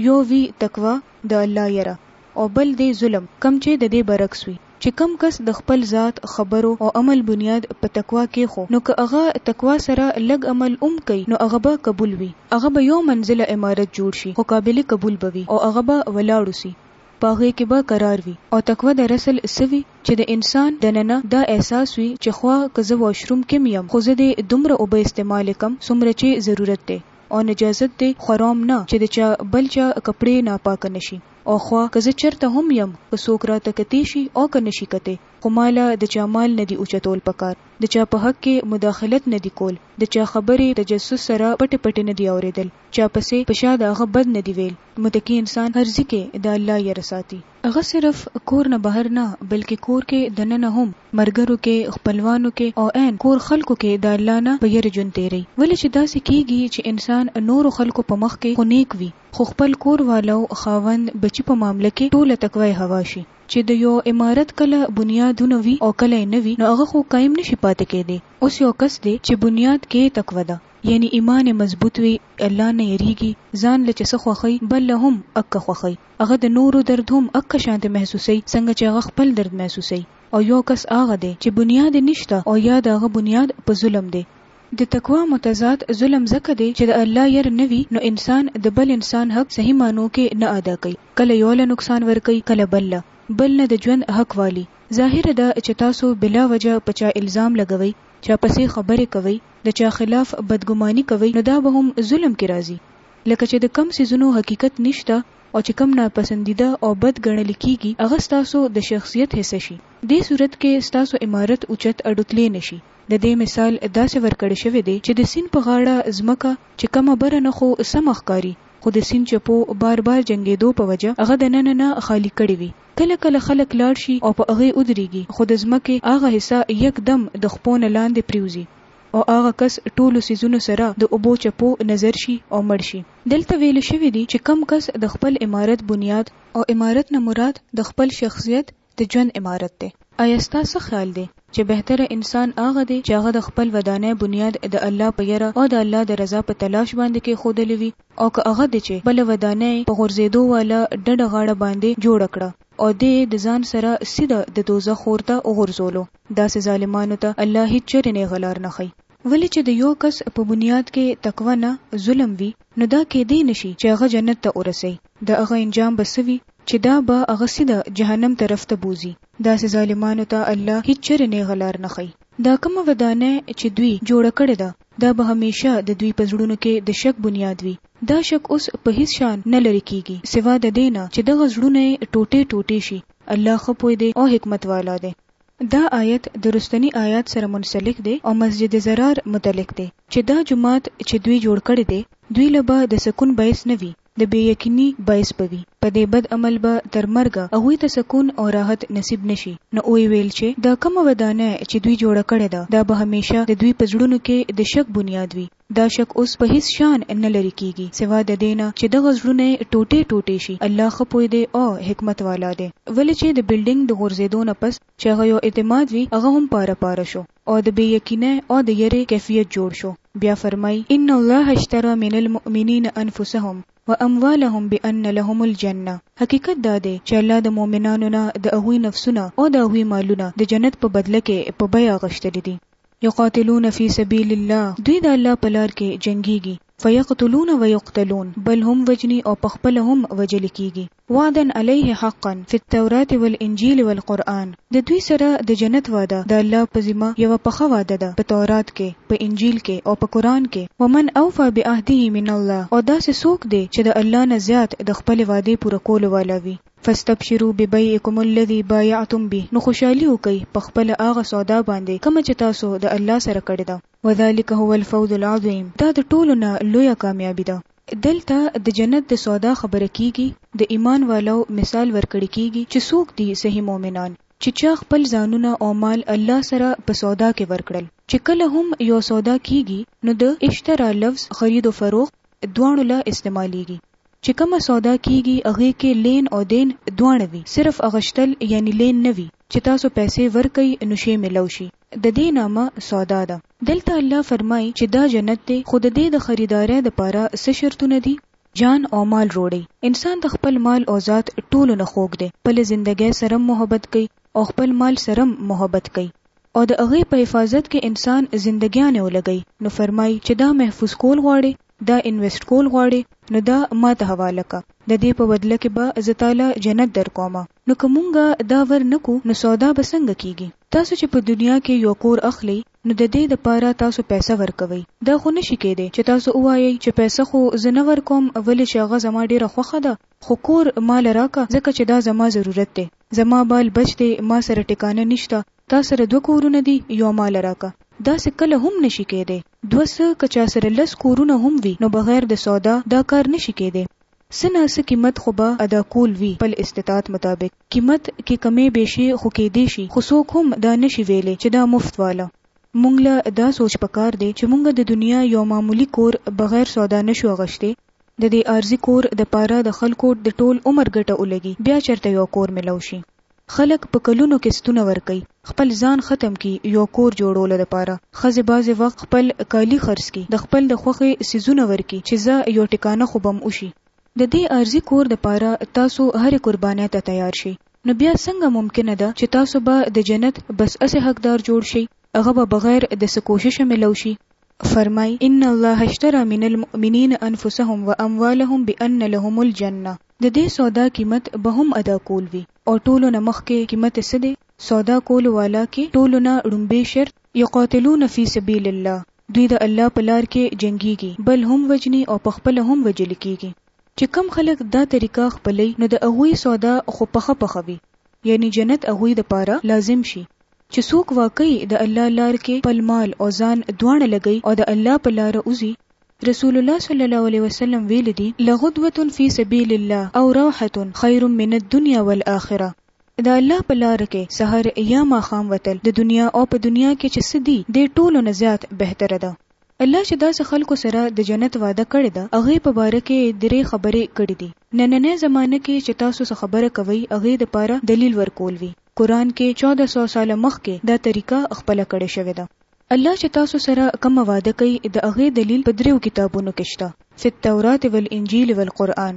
یو وي تقوا، د الله یره، او بل دی ظلم، کوم چې د دې برعکس وي. چې کوم کس د خپل ذات، خبرو او عمل بنياد په تقوا کېښو نو که هغه تقوا سره لږ عمل هم کوي نو هغه به قبول وي، هغه به يو منزله عمارت جوړ شي خو قابل قبول به وي او هغه به ولاړ اوسي په هغې کې به قرار وي او تقوا در اصل څه وي چې د انسان دننه دا احساس وي چې خواه که زه واشروم کې هم يم خو زه دې دومره اوبه استعمالې کړم څومره چې ضرورت دی او نجاست دې خورم نه چې د چا بل چا کپړې ناپاکه نه شي. او خوا که زه چرته هم یم که څوک راته کتی شی او که نشی کتی خو ماله د چا مال ندی اوچتول پکار د چا په حق کی مداخلت ندی کول د چا خبری تجسس سره پټی پټی ندی اوریدل چا پسی په شا د هغه بد ندی ویل متقی انسان هر ځی کی د الله یره ساتی هغه صرف کور نه بهر نه بلکی کور کی دننه هم. مرګرو کې، خپلوانو کې او ان کور خلکو کې د الله نه په یری ژوند تیری ولی چې داسی کیږی چې انسان نورو خلکو په مخ کې خو نیک وی خو خپل کور والو، خاوند، بچی په معامله کې ټوله تقوا یې هوا شی. چې د یو عمارت کله بنیاد ونه وی او کله یې نه وی نو هغه خو قایم نشی پاتی کیدی اوس یو کس دی چې بنیاد کې یې تقوا ده یعنی ایمان یې مضبوط وی الله نه یریږی ځان له چې څه خوښی بل له هم اکه خوښی هغه د نورو درد هم اکه شان ته محسوسوي څنګه چې هغه خپل درد محسوسوي او یو کس هغه دی چې بنیاد یې نشته او یا د هغه بنیاد په ظلم دی. د تقوا متضاد ظلم ځکه دی چې د الله یره نه وي نو انسان د بل انسان حق صحیح معنو کې نه ادا کوي کله یو له نقصان ورکوي کله بل له بل نه د ژوند حق والي ظاهره ده چې تاسو بلا وجه په چا الزام لګوئ چا پسې خبرې کوئ د چا خلاف بدګماني کوئ نو دا به هم ظلم کې راځي. لکه چې د کوم څیزونو حقیقت نشته او چې کوم ناپسندیده او بد ګڼل کیږي هغه ستاسو د شخصیت حصه شي دې صورت کې ستاسو امارت اوچت اډوتلی نه شي د دې مثال داسې ورکړ شوی دی چې د سیند په غاړه ځمکه چې کومه بره نه خو سمه ښکاري خو د سیند چپو بار بار جنګیدو په وجه هغه د ننه نه خالي کړې وي کله کله خلک لاړ شي او په هغې ودریږي خو د ځمکې هغه حصه یک دم د خپو نه لاندې پریوځي او هغه کس ټولو څیزونو سره د اوبو چپو نظر شي او مړ شي. دلته ویل شوي دي چې کوم کس د خپل عمارت بنیاد او عمارت نه مراد د خپل شخصیت د ژوند عمارت دی. ایا ستا څه خیال دی چې بهتره انسان هغه دی چې هغه د خپل ودانۍ بنیاد د الله په یره او د الله د رضا په تلاش باندې کېښودلې وي او که هغه دی چې خپله ودانۍ یې په غورځېدو واله ډډه غاړه باندې جوړه کړه او دی یې د ځان سره سیده د دوزخ اور ته وغورځولو؟ داسې ظالمانو ته الله هیڅ چېرې نېغه لار نه ښيي. ولې چې د یو کس په بنیاد کې تقوا نه ظلم وي، نو دا کېدای نه شي چې هغه جنت ته ورسوي. د هغه انجام به څه وي چې دا به هغه سیده جهنم طرف ته بوځي. داسې ظالمانو ته الله هیڅ چېرې نېغه لار نه ښيي. دا کومه ودانۍ چې دوی جوړه کړې ده، دا به همېشه د دوی په زړونو کې د شک بنیاد وي. دا شک اوس په هیڅ شان نه لرې کېږي، سوا د دې نه چې دغه زړونه یې ټوټې ټوټې شي. الله ښه پوه دی او حکمت والا دی. دا آیت د رستنی آیات سره منسلک دی او مسجد ضرار متعلق دی چه دا جومات چه دوی جوړ کړی دی دوی له به د سکون باعث نه وی د بی یقینی باعث به وی په دی بد عمل به تر مرګه هغوی ته سکون او راحت نصیب نه شی نو اوی ویل چه دا کومه ودانه چه دوی جوړه کړی ده دا به همیشه د دوی په زړونو کی د شک بنیاد وی دا شک اوس په هیڅ شان نه لرې کیږي سوا ددې نه چې دغه زړونه یې ټوټې ټوټې شي الله ښه پوه دی او حکمت والا دی ولې چې د بلډنګ د غورځیدو نه پس چې هغه یو اعتماد وي هغه هم پاره پاره شو او د بې یقینۍ او د یرې کیفیت جوړ شو بیا فرمائی ان الله اشتری من المؤمنین انفسهم واموالهم بان لهم الجنه حقیقت دا دی چې الله د مؤمنانو نه د هغوی نفسونه او د هغوی مالونه د جنت په بدله کې په بیه اغشتلي دي. یقاتلون فی سبیل الله، دوی د الله په لار کې جنګیږي، فیقتلون و یقتلون، بل هم وژني او پخپله هم وژل کیږي، وعدا علیه حقا فی التورات و الانجیل و القرآن، د دوی سره د جنت وعده د الله په ذمه یوه پخه وعده ده په تورات کې، په انجیل کې او په قرآن کې، ومن اوفی بعهده من الله، او داسې څوک دی چې د الله نه زیات د خپلې وعدې پوره کولو والا وي. فاستبشروا ببيعکم الذي بايعتم به نو خوشحالي وکړئ په خپله هغه سودا باندې کومه چې تاسو د الله سره کړې ده. وذلک هو الفوز العظيم دا د ټولو نه لويه کاميابي ده. دلته د جنت د سودا خبره کيږي، د ايمان والو مثال ورکړې کيږي چې څوک دي صحيح مؤمنان چې چا خپل ځانونه او مال الله سره په سودا کې ورکړل چې کله هم يو سودا کيږي نو د اشترا لفظ خريد و فروخت دواړو له استعماليږي چې کومه سودا کېږي هغې کې لېن او دېن دواړه وي، صرف اغشتل یعنی لېن نه وي، چې تاسو پیسې ورکئ نو شی مېلو شي، ددې نامه سودا ده. دلته الله فرمائی چې دا جنت دی، خو ددې د خریدارۍ لپاره څه شرطونه دي؟ جان او مال روړئ، انسان د خپل مال او ذات ټولو نه خوږ دی، خپلې زندګۍ سره هم محبت کوي او خپل مال سره هم محبت کوي او د هغې په حفاظت کې انسان زندګیانې ولګوي، نو فرمائی چې دا محفوظ کول غواړې؟ دا انویسټ کول غواړې نو دا ماته حواله که د دې په بدله کې به زه تاله جنت درکوم نو که مونږ دا ور نه کو نو سودا به څنګه کیږي تاسو چې په دنیا کې یو کور اخلئ نو د دې د پاره تاسو پیسه ورکوئ دا خو نه شي کیدی چې تاسو ووایئ چې پیسه خو زه نه ورکوم ولې چې هغه زما ډیره خوښه ده خو کور ماله راکه ځکه چې دا زما ضرورت دی زما بال بچ دی ما سره ټکانه نشته تا سره دوه کورونه دي يو مال راکه داسې کله هم نه شي کيدی دوه څه که چا سره لس کورونه هم وي نو بغير د سودا دا کار نه شي کيدی څه نا څه قيمت خو به ادا کول وي خپل استطاعت مطابق قيمت کي کمي بيشي خو کيدی شي خو څوک هم دا نه شي ويلي چې دا مفت واله. مونږ له دا سوچ پکار دی چې مونږ د دنيا يو معمولي کور بغير سودا نه شو اغشتي د دي عارضي کور د پاره د خلکو د ټول عمر ګټه ولګي بيا چرته يو کور ملو شي خلک په کلونو کې ستونه ورکوي خپل ځان ختم کړي يو کور جوړولو لپاره ښځې بعضې وخت خپل کالي خرڅ کړي د خپل د خوښې څيزونه ورکړي چې ځه يو ټکانه خو به هم وشي. د دې عارضي کور لپاره تاسو هرې قربانۍ ته تيار شئ نو بيا څنګه ممکنه ده چې تاسو به د جنت بس هسې حقدار جوړ شئ هغه به بغير د څه کوششه ملو شي فرمائی، ان الله اشتری من المؤمنین انفسهم واموالهم بان لهم الجنة، د دې سودا قیمت به هم ادا کول وي او ټولو نه مخکې قیمت یې څه دی؟ سودا کولو والا کې ټولو نه ړومبی شرط، یقاتلون فی سبیل الله، دوی د الله په لار کې جنګیږي، بل هم وژني او پخپله هم وژل کیږي. چې کوم خلک دا طریقه خپلوي نو د هغوی سودا خو پخه پخه وي، یعنی جنت هغوی لپاره لازم شي، چې څوک واقعي د الله لار کې خپل مال او ځان دواړه لګوي او د الله په لاره وځي، رسول الله صلی الله علیه وسلم ویلي دي، لغدوة فی سبیل الله او روحة خیر من الدنیا والآخرة، د الله په لاره کې سحر یا ماښام وتل د دنیا او په دنیا کې چې څه دي دې ټولو نه زیات بهتره ده. الله چې داسې خلکو سره د جنت وعده کړې ده هغې په باره کې یې درې خبرې کړې دي، نننۍ زمانه کې چې تاسو څه خبره کوئ هغې دپاره دلیل ورکول وي، قرآن کې چودة سوه ساله مخکې دا طریقه خپله کړې شوې ده. الله چې تاسو سره کومه وعده کوي د هغې دلیل په دریو کتابونو کې شته، فی التوراة والانجیل والقرآن،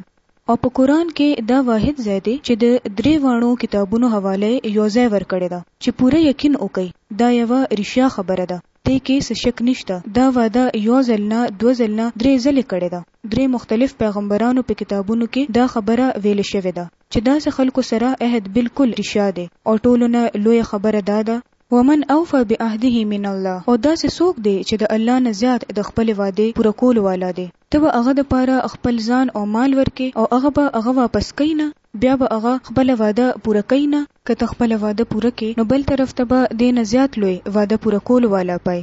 او په قرآن کې دا واحد ځای دی چې د درې واړو کتابونو حواله یې یو ځای ورکړې ده چې پوره یقین وکړئ دا یوه رښیا خبره ده دې کې څه شک نشته دا وعده یو ځل نه دوه ځل نه درې ځلې کړې ده درې مختلف پیغمبرانو په کتابونو کې دا خبره ویلې شوې ده. چې داسې خلکو سره عهد بالکل رشا دی او ټولو نه لویه خبره دا ده، ومن اوفی بعهده من الله، او داسې څوک دی چې د الله نه زیات د خپلې وعدې پوره کولو والا دی، ته به هغه دپاره خپل ځان او مال ورکړې او هغه به هغه واپس کوي نه، بیا به هغه خپله وعده پوره کوي نه، که ته خپله وعده پوره کړې نو بل طرف ته به دې نه زیات لوی وعده پوره کولو والا پای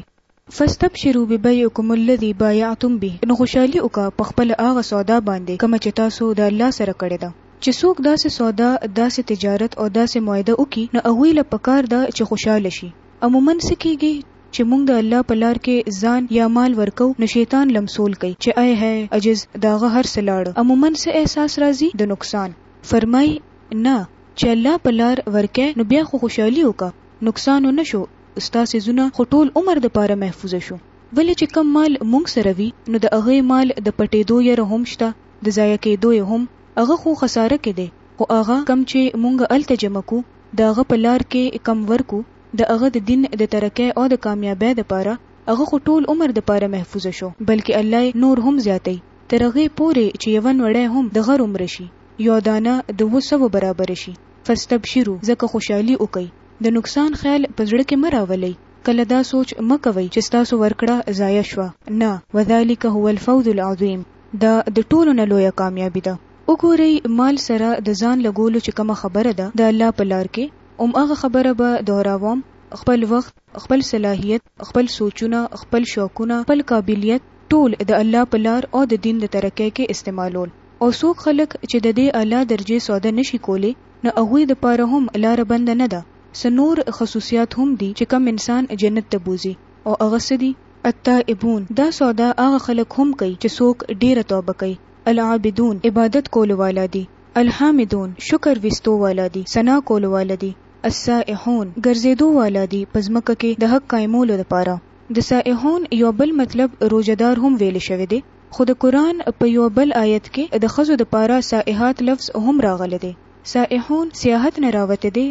فاستبشروا ببيعکم الذی بایعتم به نو خوشحالي وکړه په خپله هغه سودا باندې کومه چې تاسو د الله سره کړې ده. چې څوک داسې سودا، داسې تجارت او داسې معاهده وکړي نو هغوی له په کار ده چې خوشحاله شي. عموماً څه کېږي چې مونږ د الله په لار کې ځان یا مال ورکوو نو شیطان لمسول کوي چې ای هی عجز د هغه هر څه لاړه. عموماً څه احساس راځي؟ د نقصان. فرمايي، نه، چې الله په لار ورکړې نو بیا خو خوشحالي وکړه. نقصان ونه شو ستا څیزونه خو ټول عمر د پاره محفوظ شو ولې چې کم مال مونږ سره وي نو د هغه مال د پټیدو یره هم شته د ضایع کیدو یې هم هغه خو خساره کې دی خو هغه کم چې مونږ هلته جمع کو د هغه په لار کې کم ورکو د هغه د دین د ترقی او د کامیابی د پاره هغه خو ټول عمر د پاره محفوظ شو بلکې الله یې نور هم زیاتی تر هغه پورې چې یوه نوړی هم د غر عمر شي یو دانه د وو سوو برابر شي فاستبشروا ځکه خوشحالي وکړئ، د نقصان خیال په زړه کې مه راولئ، کله دا سوچ مه کوئ چې ستاسو ورکړه ضایع شوه، نه، وذلک هو الفوز العظیم، دا د ټولو نه لویه کامیابي ده، وګورئ مال سره د ځان لګولو چې کومه خبره ده د الله په لار کې، هماغه خبره به دوهراوم، خپل وخت، خپل صلاحیت، خپل سوچونه، خپل شوقونه، خپل قابلیت ټول د الله په لار او د دین د ترقۍ کې استعمالول او څوک خلک چې د دې اعلی درجې سوده نه شي کولی نو هغوی د پاره هم لاره بنده نه ده څه نور خصوصیات هم دي چې کوم انسان جنت ته بوځي او هغه څه دي؟ التائبون، دا سوده هغه خلک هم کوي چې څوک ډیره توبه کوي، العابدون، عبادت کولو والا دي، الحامدون، شکر ویستو والا دي، ثنا کولو والا دي، السائحون، ګرځېدو والا دي په ځمکه کې د حق قائمولو لپاره. د سائحون یو بل مطلب روژه دار هم ویل شوی دی، خو د قرآن په یوه بل آیت کې د ښځو لپاره سائحات لفظ هم راغلی دی. سائحون سیاحت نه راوتی دی،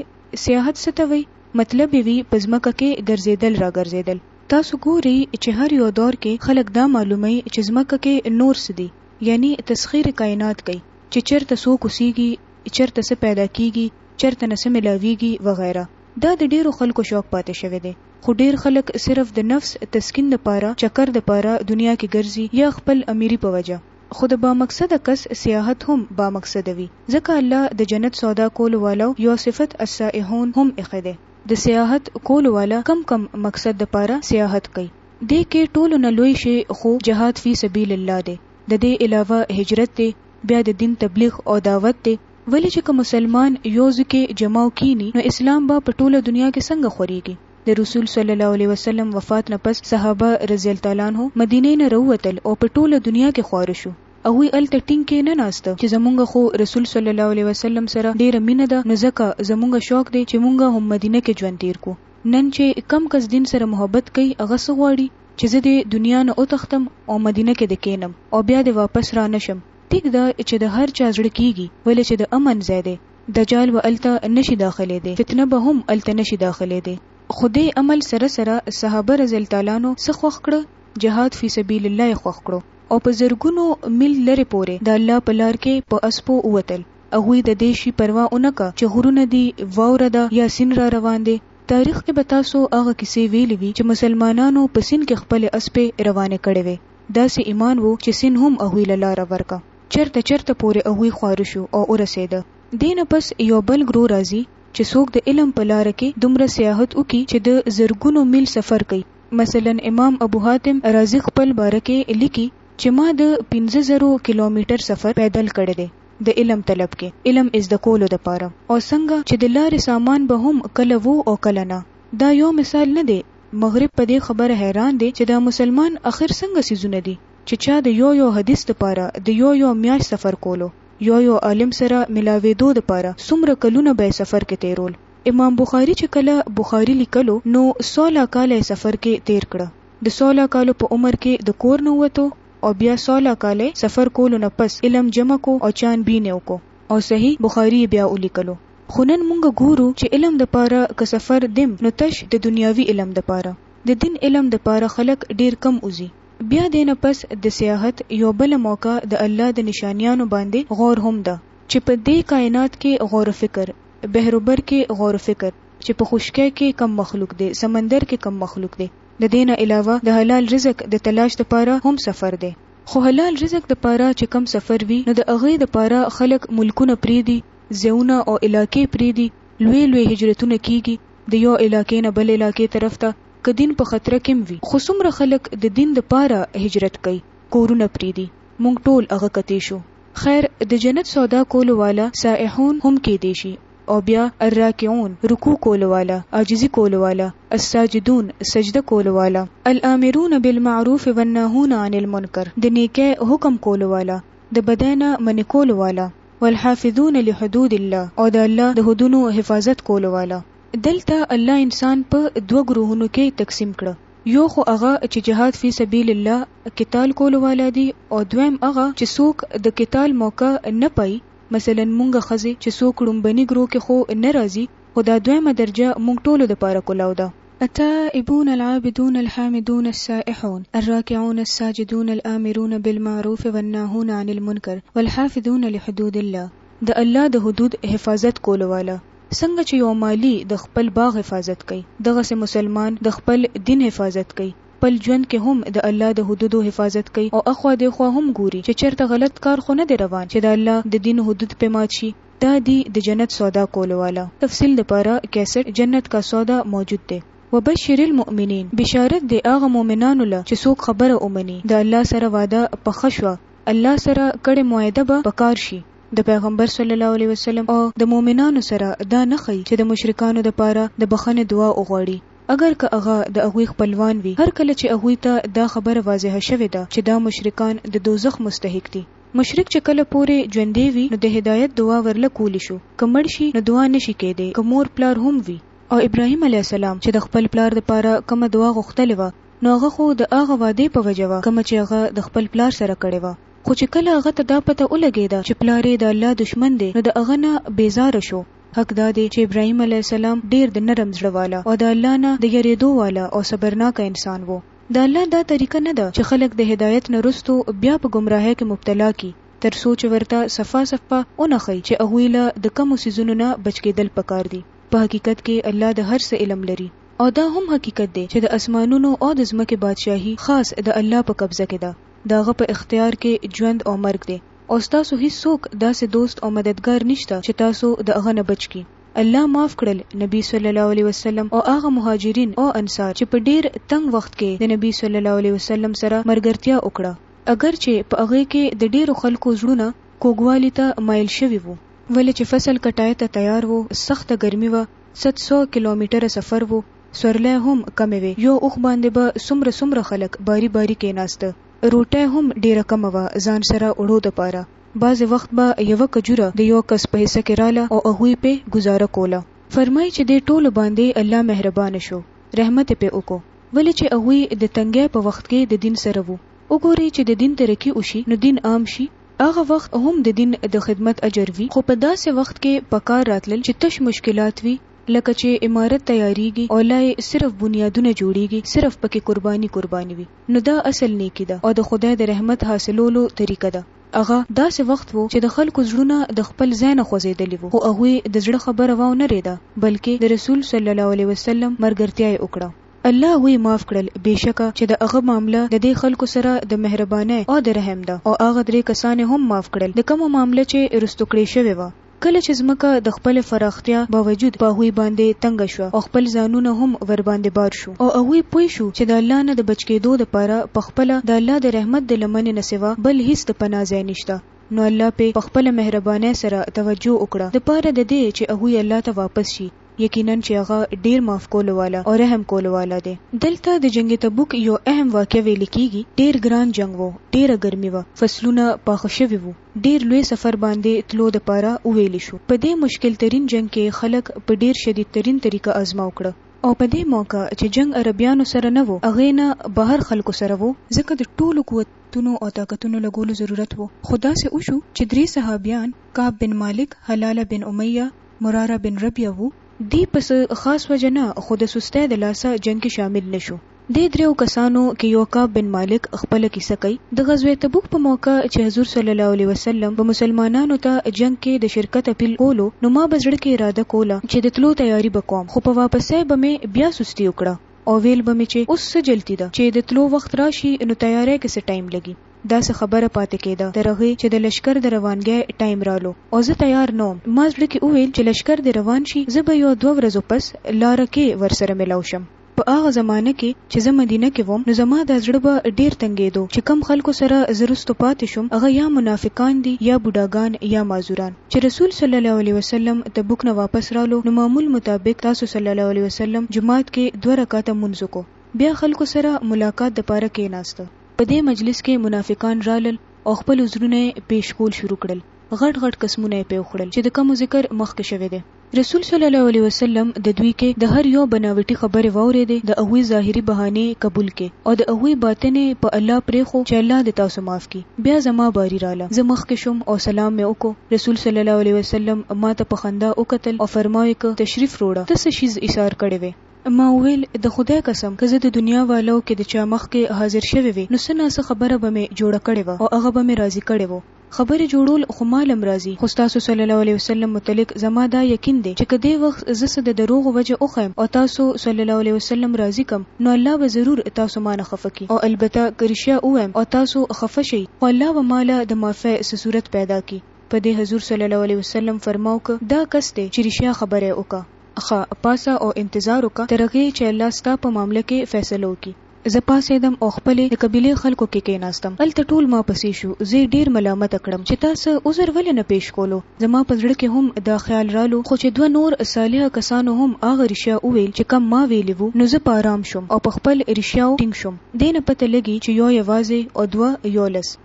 سیاحت څه ته وایي؟ مطلب یې وي په ځمکه کې ګرځېدل راګرځېدل. تاسو ګورئ چې هر یو دور کې خلک دا معلوموي چې ځمکه کې نور څه دي، یعنی تسخیر کائنات کوي چې چېرته څوک اوسېږي، چېرته څه پیدا کېږي، چرته نه څه ملاویږي وغیره دا د ډیرو خلکو شوق پاتې شوی دی خو ډیر خلک صرف د نفس تسکین لپاره چکر لپاره دنیا کې ګرځي یا خپل امیري په وجه خو د بامقصده کس سیاحت هم بامقصده وي ځکه الله د جنت سودا کولو والو یو صفت السائحون هم ایښی دی د سیاحت کولو والا کم کم مقصد لپاره سیاحت کوي دې کې ټولو نه لوی شی خو جهاد فی سبیل الله دی ددې علاوه هجرت دی بیا د دین تبلیغ او دعوت دی. ولې چې که مسلمان يو ځو کې جمع او کيني نو اسلام به په ټوله دنيا کې څنګه خوريږي؟ د رسول صلی الله عليه وسلم وفات نه پس صحابه رضي الله تعالی عنه مدينې نه راووتل او په ټوله دنيا کې خواره شو. هغوی هلته ټينګ کې نه ناسته چې زمونږ خو رسول صلی الله عليه وسلم سره ډيره مينه ده نو ځکه زمونږ شوق دی چې مونږ هم مدينه کې ژوند تير کړو. نن چې کوم کس دين سره محبت کوي هغه څه غواړي چې زه دې دنيا نه وتښتم او مدينه کې دې کينم او بيا دې واپس رانه شم. ټیک ده چه د هر چا زړه کیږي ولی چه د امن ځای دی دجال به هلته نشي داخلیدی فتنه به هم هلته نشي داخلیدی خو دی عمل سره سره صحابه رضی الله تعالی عنه څه خوښ کړه جهاد فی سبیل الله یې خوښ کړو او په زرګونو میل لرې پورې د الله په لار کې په اسپو ووتل هغوی ددې شي پروا ونه کړه چه غرونه دي واوره ده یا سیند را روان دی تاریخ کې به تاسو هغه کیسې ویلې وي چه مسلمانانو په سیند کې خپلې اسپې روانې کړې وې. داسې ایمان وو چې سین هم هغوی له لاره ورکه چرته چرته پورې هغوی خواره شو او ورسیده دې نه پس یو بل ګروه راځي چې څوک د علم په لاره کې دومره سیاحت وکړي چې د زرګونو میل سفر کوي مثلا امام ابو حاتم رازي خپل باره کې لیکي چې ما د پنځه زرو کیلومتر سفر پیدل کړی دی د علم طلب کې علم زده کولو لپاره او څنګه چې د لارې سامان به هم کله وو او کله نه دا یو مثال نه دی مغرب په دې خبره حیران دی چې د مسلمان اخر څنګه څیزونه دي چې چا د یو یو حدیث لپاره د یو یو میاشت سفر کولو، یو یو عالم سره ملاویدو لپاره څومره کلونه به یې سفر کې تیرول. امام بخاري چې کله بخاري لیکلو نو سولا کاله یې سفر کې تیر کړه، د سولا کالو په عمر کې د کور نه ووتو او بیا سولا کاله یې سفر کولو نه پس علم جمع کو او چان بین یې وکړو او صحیح بخاري یې بیا ولیکلو. خو نن مونږ ګورو چې علم د پاره که سفر دیم نو تش د دنیاوي علم د پاره د دین علم د پاره خلک ډیر کم وځي بیا دې نه پس د سیاحت یوه بله موقع د الله د نشانیانو باندې غور هم ده چې په دې کاینات کې غور فکر بحر و بر کې غور فکر چې په خشکۍ کې کم مخلوق دی سمندر کې کم مخلوق دی د دې نه علاوه د حلال رزق د تلاش د پاره هم سفر دی خو حلال رزق د پاره چې کم سفر وي نو د هغه د پاره خلک ملکونه پریږدي ځایونه او علاقې پریږدي، لوی لوی هجرتونه کیږي د یو علاقې نه بل علاقې طرف ته که دین په خطره کې هم وي خو څومره خلک د دین د پاره هجرت کوي کورونه پریږدي مونږ ټول هغه کتې شو خیر د جنت سودا کولو والا سائحون هم کیدې شي او بیا الراکعون رکوع کولو والا عاجزي کولو والا الساجدون سجده کولو والا الامرون بالمعروف والناهون عن المنکر د نیکۍ حکم کولو والا د بدۍ نه منع کولو والا. والحافظون لحدود الله او د الله د حدونو حفاظت کولو والا. دلته الله انسان په دوه ګروهونو کښې تقسيم کړه، يو خو هغه چې جهاد في سبيل الله قتال کولو والا دي او دويم هغه چې څوک د قتال موقع نه پايي مثلا مونږ ښځې چې څوک ړومبني ګروه کښې خو نه راځي خو دا دويمه درجه مونږ ټولو دپاره کلاو ده. التائبون العابدون الحامدون السائحون الراکعون الساجدون الآمرون بالمعروف والناهون عن المنکر والحافظون لحدود الله د الله د حدود حفاظت کولو والا څنګه چې یو مالي د خپل باغ حفاظت کوي دغسې مسلمان د خپل دین حفاظت کوي خپل ژوند کې هم د الله د حدودو حفاظت کوي او اخوا دیخوا هم ګوري چې چېرته غلط کار خو نه دی روان چې د الله د دین حدود پرې مات شي. دا دي د جنت سودا کولو والا تفصیل د پاره کیسټ جنت کا سودا موجود دی. وبشر المؤمنین بشارت دی هغه مؤمنانو له چې څوک خبره ومني د الله سره وعده پخه شوه الله سره کړې معاهده به په کار شي د پیغمبر صلی الله علیه وسلم او د مؤمنانو سره دا نه ښيي چې د مشرکانو د پاره د بخښنې دعا وغواړي اګر که هغه د هغوی خپلوان وي هر کله چې هغوی ته دا خبره واضحه شوې ده چې دا مشرکان د دوزخ مستحق دي. مشرک چې کله پورې ژوندی وي نو د هدایت دعا ورله کولی شو که مړ شي نو دعا نه شي کیدی که مور پلار هم وي او ابراهیم علیه السلام چې د خپل پلار د پاره کومه دعا غوښتلې وه نو هغه خو د هغه وعدې په وجه وه کومه چې هغه د خپل پلار سره کړې وه خو چې کله هغه ته دا پته ولګیده چې پلار یې د الله دشمن دی نو د هغه نه بیزاره شو حق دا دی چې ابراهیم علیه السلام ډیر د نرم زړه والا او د الله نه د یریدو والا او صبرناکه انسان وو د الله دا طریقه نه ده چې خلک د هدایت نه وروسته بیا په ګمراهۍ کې مبتلا کړي تر څو چې ورته صفا صفا ونښيي چې هغوی له د کومو څیزونو نه بچ کیدل پکار دي. په حقیقت کې الله د هر څه علم لري او دا هم حقیقت دی چې د اسمانونو او د ځمکې بادشاهي خاص د الله په قبضه کې ده، د هغه په اختیار کې ژوند او مرګ دی او ستاسو هیڅوک داسې دوست او مددګار نشته چې تاسو د هغه نه بچ کړي. الله معاف کړل نبی صلی الله علیه وسلم او هغه مهاجرین او انصار چې په ډیر تنګ وخت کې د نبی صلی الله علیه وسلم سره ملګرتیا وکړه اګر چې په هغه کې د ډیرو خلکو زړونه کوګوالی ته مایل شوی وو ولې چې فصل کټای ته تیار وو سخته ګرمي وه 700 کیلومتر سفر وو سورلې هم کم وي یو اوخ باندې به سمره سمره خلک باری باری کې ناشته روټه هم ډیره کم وه ځان سره وړو د پاره بعضې وخت به یوه کجوره د یو کس په حصه کې راله او هغوی پرې ګوزاره کوله. فرمايي چې دې ټولو باندې الله مهربانه شو، رحمت یې پرې وکړو، ولې چې هغوی د تنګۍ په وخت کې د دین سره وو. وګورئ چې د دین ترقي وشي نو دین عام شي، هغه وخت هم د دین د خدمت اجر وي، خو په داسې وخت کې په کار راتلل چې تش مشکلات وي، لکه چې عمارت تیاریږي او لا یې صرف بنیادونه جوړیږي، صرف پکې قرباني قرباني وي. نو دا اصل نېکي ده او د خدای د رحمت حاصلولو طریقه ده. هغه داسې وخت وو چې د خلکو زړونه د خپل ځای نه خوځېدلي وو، خو هغوی د زړه خبره واو نه رېده، بلکې د رسول صلی الله علیه وسلم ملګرتیا یې وکړه. الله هغوی معاف کړل، بېشکه چې د هغه معامله د دې خلکو سره د مهربانۍ او د رحم ده او هغه درې کسان یې هم معاف کړل د کومه معامله چې وروسته کړې شوې وه. کله چې ځمکه د خپلې فراختیا باوجود په هغوی باندې تنګه شوه او خپل ځانونه هم ورباندې بار شو او هغوی پوه شو چې د الله نه د بچ کېدو لپاره په خپله د الله د رحمت د لمنې نه سوا بل هیڅ د پناه ځای نشته نو الله پرې په خپله مهربانۍ سره توجه وکړه د پاره د دې چې هغوی الله ته واپس شي. یقینا چې هغه ډیر معاف کولو والا او رحم کولو والا دی. دلته د جنګ تبوک یو اهم واقعه ویل کیږي، ډیر ګران جنګ وو، ډیره ګرمي وه، فصلونه پاخه شوي وو، ډیر لوی سفر باندې تلو د پاره وویل شو، په دې مشکل ترین جنګ کې یې خلک په ډیر شدید ترین طریقه ازماو کړه. او په دې موقع چې جنګ عربیانو سره نه وو هغې نه بهر خلکو سره وو ځکه د ټولو قوتونو او طاقتونو لګولو ضرورت وو خو داسې وشو چې درې صحابیان کعب بن مالک، هلاله بن امیه، مراره بن ربیعه وو، دی په څه خاص وجه نه خو د سستۍ د لاسه جنګ کې شامل نه شو. دې درېو کسانو کې یو کعب بن مالک خپله کیسه کوي، د غزوه تبوک په موقع چې حضور صلی الله علیه وسلم به مسلمانانو ته جنګ کې د شرکت اپیل کولو نو ما به زړه کې اراده کوله چې د تلو تیاري به کوم خو په واپسۍ به مې بیا سستي وکړه او ویل به مې چې اوس څه جلتي ده چې د تلو وخت راشي نو تیارۍ کې څه ټایم لګي. داسې خبره پاتې کېده تر هغې چې د لشکر د روانګۍ ټایم رالو او زه تیار نه وم. ما زړه کې وویل چې لشکر دې روان شي زه به یو دوه ورځو پس لاره کې ورسره ملاو شم. په هغه زمانه کې چې زه مدینه کې وم نو زما دا زړه به ډېر تنګېدو چې کوم خلکو سره زه رستو پاتې شوم هغه یا منافقان دي یا بوډاګان یا معذوران. چې رسول صلی الله علیه وسلم تبوک نه واپس رالو نو معمول مطابق تاسو صلی الله علیه وسلم جومات کې دوه رکعته مونځ وکړو بیا خلکو سره ملاقات دپاره کېناسته. په دې مجلس کې منافقان رالل او خپل عذرونه یې پیش کول شروع کړل، غټ غټ قسمونه یې پې وخوړل چې د کومو ذکر مخکې شوی دی. رسول صلی الله علیه وسلم د دوی کې د هر یو بناوټي خبرې واورېدې، د هغوی ظاهري بهانې یې قبول کړې او د هغوی باطن یې په الله پرېښو چې الله دې تاسو معاف کړي. بیا زما باري راله، زه مخکې شوم او سلام مې وکړو، رسول صلی الله علیه وسلم ماته په خندا وکتل او فرماو یې کړ، تشریف روړه، ته څه شیز ایسار کړی وې؟ ما وویل، د خدای قسم که زه د دنیا والو کې د چا مخکې حاضر شوی وی نو څه نا څه خبره به مې جوړه کړې وه او هغه به مې راضي کړی وو. خبرې جوړول خو ما لم راضي خو ستاسو صلی الله علیه وسلم متعلق زما دا یقین دی چې که دې وخت زه څه د دروغو وجه وښیم او تاسو صلی الله علیه وسلم راضي کړم نو الله به ضرور تاسو ما نه خفه کړي او البته که رښتیا ووایم او تاسو خفه شئ خو الله به ما له د معافی څه صورت پیدا کړي. په دې حضور صلی الله علیه وسلم فرماو که دا کس دی چې رښتیا خبره یې وکړه. ښه، پاڅه او انتظار وکړه تر هغې چې الله ستا په معامله کې فیصله وکړي. زه پاڅېدم او خپلې د قبیلې خلکو کې کېناستم. هلته ټول ما پسې شو. زه یې ډېر ملامت کړم چې تا څه عذر ولې نه پېش کولو؟ زما په زړه کې هم دا خیال رالو، خو چې دوه نور صالح کسانو هم هغه رښتیا وویل چې کوم ما ویلي وو، نو زه په ارام شوم او په خپل رښتیاو ټینګ شوم. دې نه پته لګي چې یو یوازې او دوه یو لس.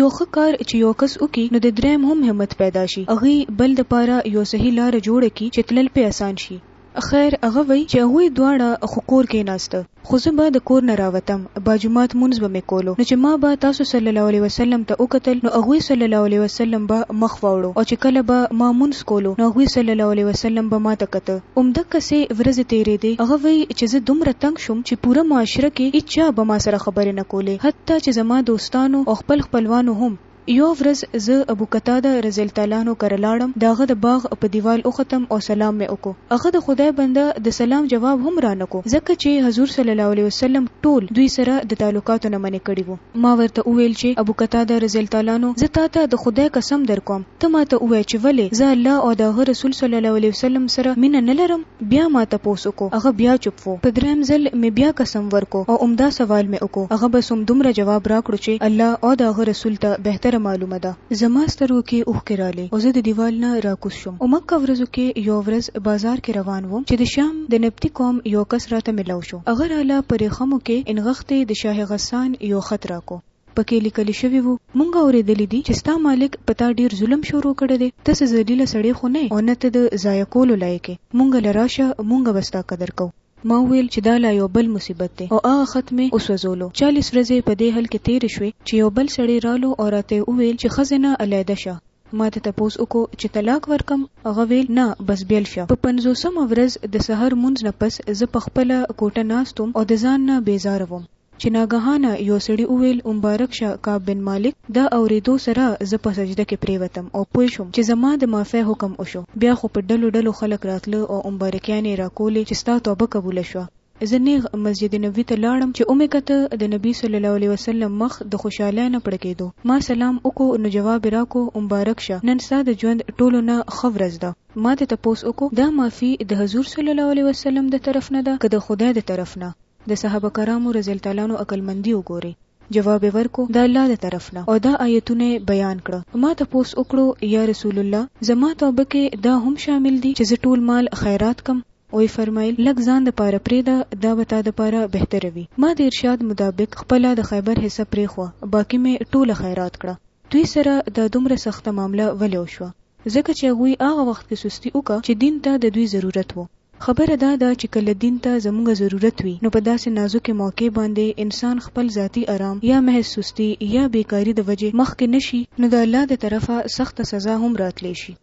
يو ښه کار چې يو کس وکړي نو د دريم هم همت پيدا شي هغوي بل د پاره يو صحيح لاره جوړه کړي چې تلل پې اسان شي خير هغه وائي چې هغوي دواړه خو کور کيناسته خو زه به د کور نه راوتم باجماعت مونځ به مې کولو نو چې ما به تاسو صلی الله عليه وسلم ته وکتل نو هغوي صلی الله عليه وسلم به مخ واوړو او چې کله به ما مونځ کولو نو هغوي صلی الله عليه وسلم به ماته کته همدقسې ورځې تېرېدې، هغه وایي چې زه دومره تنګ شوم چې پوره معاشره کې هېچا به ما سره خبرې نه کولې، حتی چې زما دوستانو او خپل خپلوانو هم. یوه ورځ زه ابو قتاده رضی الله تعالی عنه کره لاړم، د هغه د باغ په دیوال وختم او سلام مې وکړو، هغه د خدای بنده د سلام جواب هم رانه کړو، ځکه چې حضور صلی الله علیه وسلم ټول دوی سره د تعلقاتو نه منع کړي وو. ما ورته وویل چې ابو قتاده رضی الله تعالی عنه زه تا ته د خدای قسم درکوم ته ما ته ووایه چې ولې زه الله او د هغه رسول صلی الله علیه وسلم سره مینه نه لرم؟ بیا ما تپوس وکړو هغه بیا چوپ وو په دریم ځل مې بیا قسم ورکړو او همدا سوال مې وکړو هغه بس همدومره جواب راکړو چې الله او د هغه رسول ته بهتره معلومه ده. زما سترګو کې اوښکې راغلې او زه د دیوال نه راکوز شوم اومکه ورځو کې یوه ورځ بازار کې روان وم چې د شام د نبطي قوم یو کس راته ملاو شو. هغه راله په رېښمو کې انغښتی د شاه غسان يو خط راکو. پکې ليکل شوي وو، مونږ اورېدلي دي چې ستا مالک په تا ډېر ظلم شروع کړی دی، ته څه ذليله سړی خو نه يې او نه ته د ضايع کولو لايق يې، مونږ له راشه مونږ به ستا قدر کوو. ما وويل چې دا لا يو بل مصيبت دی او هغه خط مې وسوځولو. چاليس ورځې په دې حل کې تېرې شوې چې يو بل سړی رالو او راته يې وويل چې ښځې نه عليده شه. ماته تپوس وکړو چې طلاق ورکم هغه ویل نه بس بیل شه په پنځوسمه ورځ د سحر مونځ نه پس زه په خپله کوټه ناست وم او د ځان نه بیزاره وم چې ناګهانه یو سړي وویل اومبارک شه کعب بن مالک دا اوریدو سره زه په سجده کې پریوتم او پوه شوم چې زما د معافی حکم وشو بیا خو په ډلو ډلو خلک راتله او اومبارکیانې یې راکولې چې ستا توبه قبوله شوه زه نېغ مسجد نبوي ته لاړم چې ومې کته د نبي صلی الله علیه وسلم مخ د خوشحالۍ نه پړکېدو. ما سلام وکړو نو جواب یې راکړو، مبارک شه، نن ستا د ژوند ټولو نه ښه ورځ ده. ما ترې تپوس وکړو، دا معافي د حضور صلی الله علیه وسلم د طرف نه ده که د خدای د طرف نه؟ د صحابه کرامو رضی الله تعالی عنهم عقلمندي وګورئ. جواب یې ورکړو، د الله د طرف نه او دا آیتونه یې بیان کړه. ما تپوس وکړو، یا رسول الله! زما توبه کې دا هم شامل دي چې زه ټول مال خیرات کړم؟ ويې فرمايل، لږ ځان د پاره پرېږده، دا به تا د پاره بهتره وي. ما د ارشاد مطابق خپله د خيبر حصه پرېښوه، باقي مې ټوله خيرات کړه. دوی سره دا دومره سخته معامله ولې وشوه؟ ځکه چې هغوی هغه وخت کې سستي وکړه چې دين ته د دوی ضرورت و. خبره دا ده چې کله دين ته زموږ ضرورت وي، نو په داسې نازکې موقعې باندې انسان خپل ذاتي ارام يا محض سستي يا بېکاري د وجې مخکې نه شي، نو د الله د طرفه سخته سزا هم راتلی شي.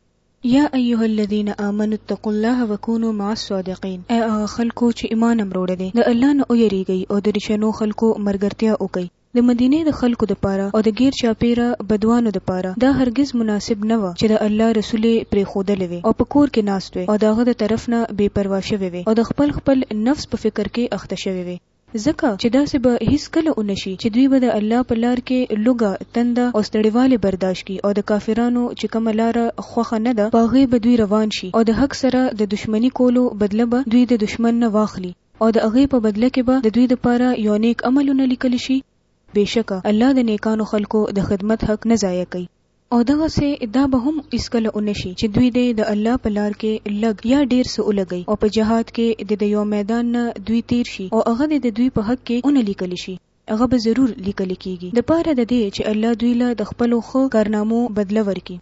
یا ایها الذین آمنوا اتقوا الله وکونوا مع الصادقین، ای هغه خلکو چې ایمان م روړی دی، د الله نه ویریږئ او د رښتینو خلکو ملګرتیا وکړئ. د مدینې د خلکو دپاره او د ګیر چاپیره بدوانو دپاره دا هرګز مناسب نه وه چې د الله رسول یې پریښودلی وی او په کور کې ناست وی او د هغه د طرف نه بې پروا شوی وی او د خپل خپل نفس په فکر کې اخته شوی وی. ځکه چې داسې به هیڅ کله ونه شي چې دوی به د الله په لار کې لوږه، تنده او ستړیوالی برداشت کړي او د کافرانو چې کومه لاره خوښه نه ده په هغې به دوی روان شي او د حق سره د دښمني کولو بدله به دوی د دښمن نه واخلي او د هغې په بدله کې به د دوی لپاره یو نیک عملونه لیکل شي، بېشکه الله د نیکانو خلکو د خدمت حق نه ضایع کوي. او دغسې دا به هم هیڅکله ونه شي چې دوی دې د الله په لار کې لږ یا ډېر څه ولګوي او په جهاد کې دې د یو میدان نه دوی تېر شي او هغه دې د دوی په حق کې ونه لیکل شي، هغه به ضرور لیکل کېږي، د پاره د دې چې الله دوی له د خپلو ښه کارنامو بدله ورکړي.